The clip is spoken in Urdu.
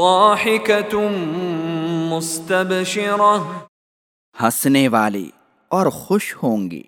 ضاحكة مستبشرة. ہنسنے والی اور خوش ہوں گی۔